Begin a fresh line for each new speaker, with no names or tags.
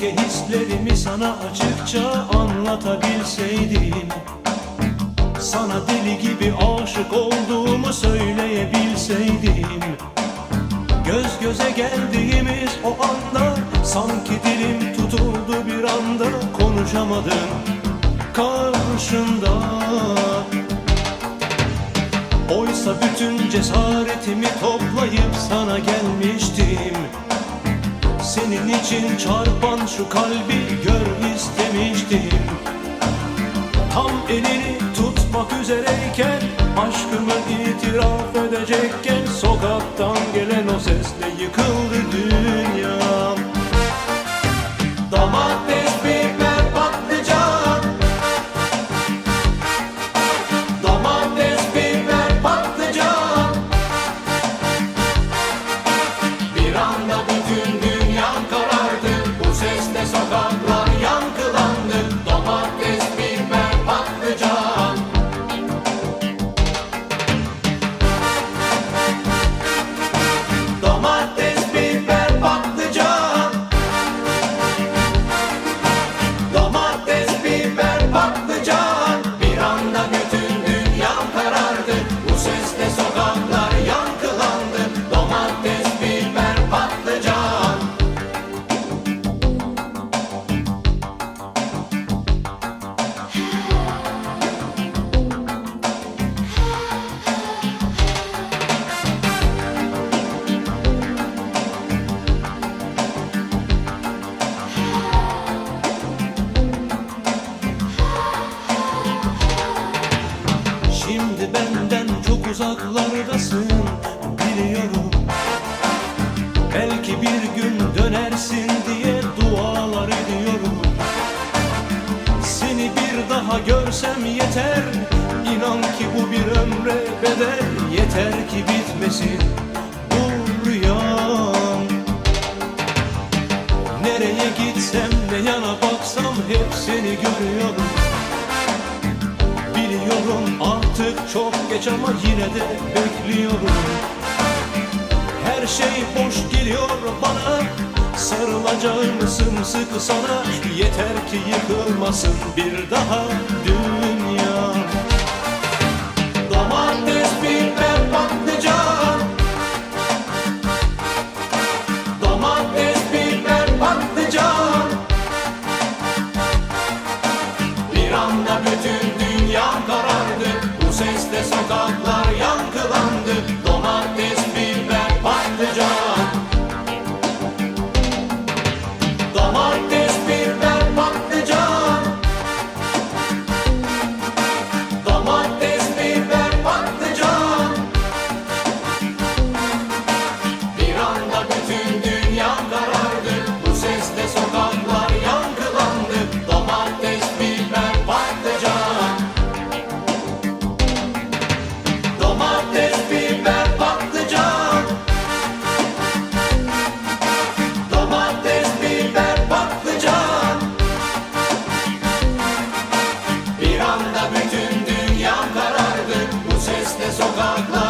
Keşke hislerimi sana açıkça anlatabilseydim. Sana deli gibi aşık olduğumu söyleyebilseydim. Göz göze geldiğimiz o anda Sanki dilim tutuldu bir anda Konuşamadım karşında. Oysa bütün cesaretimi toplayıp sana gelmiştim Senin için çarpan şu kalbi gör istemiştim. Tam elini tutmak üzereyken Aşkımı itiraf edecekken Sokaktan gelen o sesle yıkıldı uzaklardasın biliyorum. Belki bir gün dönersin diye dualar ediyorum. Seni bir daha görsem yeter. İnan ki bu bir ömre bedel. Yeter ki bitmesin bu rüyam. Nereye gitsem ne yana baksam hep seni görüyorum geç ama yine de bekliyorum. Her şey boş geliyor bana. Sarılacağım sımsıkı sana. Yeter ki yıkılmasın bir daha dünya. Domates, biber love.